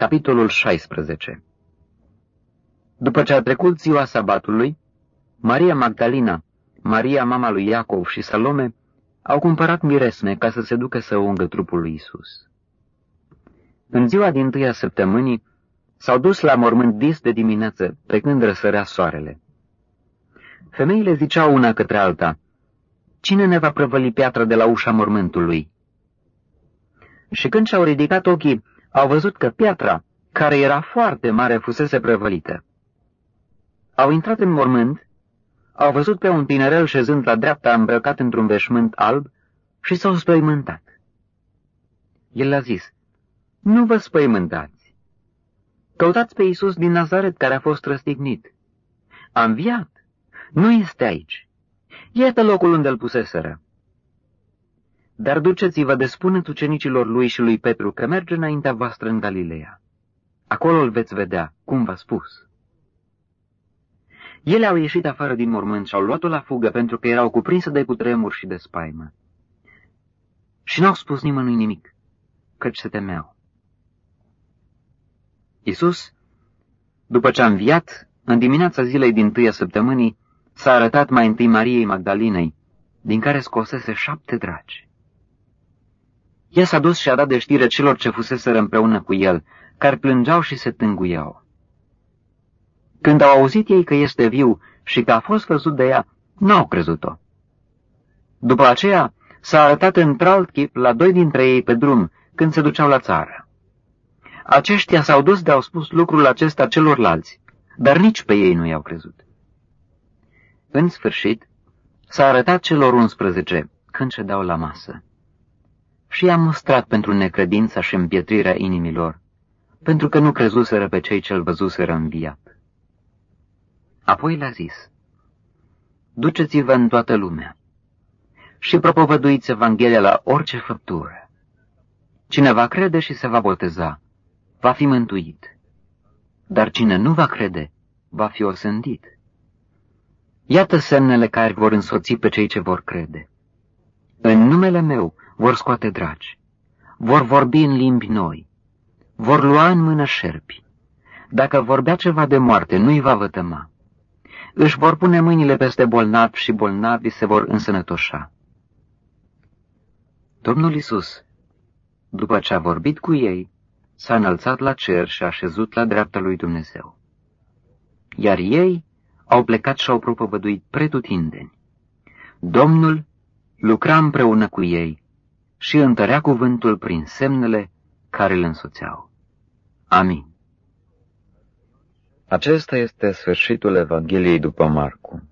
Capitolul 16 După ce a trecut ziua sabatului, Maria Magdalena, Maria mama lui Iacov și Salome au cumpărat miresme ca să se ducă să ungă trupul lui Isus. În ziua din tâia săptămânii s-au dus la mormânt dis de dimineață, pe când răsărea soarele. Femeile ziceau una către alta, Cine ne va prăvăli piatra de la ușa mormântului? Și când și-au ridicat ochii, au văzut că piatra, care era foarte mare, fusese prăvălită. Au intrat în mormânt, au văzut pe un tinerel șezând la dreapta îmbrăcat într-un veșmânt alb și s-au spăimântat. El le-a zis, Nu vă spăimântați. Căutați pe Iisus din Nazaret care a fost răstignit. A înviat. Nu este aici. Iată locul unde îl puseseră. Dar duceți-vă de spuneți ucenicilor lui și lui Petru că merge înaintea voastră în Galileea. Acolo îl veți vedea, cum v-a spus. Ele au ieșit afară din mormânt și au luat-o la fugă pentru că erau cuprinse de cutremur și de spaimă. Și n-au spus nimănui nimic, căci se temeau. Isus, după ce a înviat, în dimineața zilei din tâia săptămânii, s-a arătat mai întâi Mariei Magdalinei, din care scosese șapte dragi. Ea s-a dus și a dat de știre celor ce fuseseră împreună cu el, care plângeau și se tânguiau. Când au auzit ei că este viu și că a fost văzut de ea, n-au crezut-o. După aceea s-a arătat într-alt chip la doi dintre ei pe drum, când se duceau la țară. Aceștia s-au dus de au spus lucrul acesta celorlalți, dar nici pe ei nu i-au crezut. În sfârșit, s-a arătat celor unsprezece când dau la masă. Și i-a mustrat pentru necredința și împietrirea inimilor, pentru că nu crezuseră pe cei ce-l văzuseră înviat. Apoi le-a zis, Duceți-vă în toată lumea și propovăduiți Evanghelia la orice făptură. Cine va crede și se va boteza, va fi mântuit, dar cine nu va crede, va fi osândit. Iată semnele care vor însoți pe cei ce vor crede. În numele meu vor scoate dragi, vor vorbi în limbi noi, vor lua în mână șerpi. Dacă vorbea ceva de moarte, nu-i va vătăma. Își vor pune mâinile peste bolnavi și bolnavii se vor însănătoșa. Domnul Isus, după ce a vorbit cu ei, s-a înălțat la cer și a șezut la dreapta lui Dumnezeu. Iar ei au plecat și au propovăduit pretutindeni. Domnul lucra împreună cu ei și întărea cuvântul prin semnele care îl însoțeau. Amin. Acesta este sfârșitul Evangheliei după Marcu.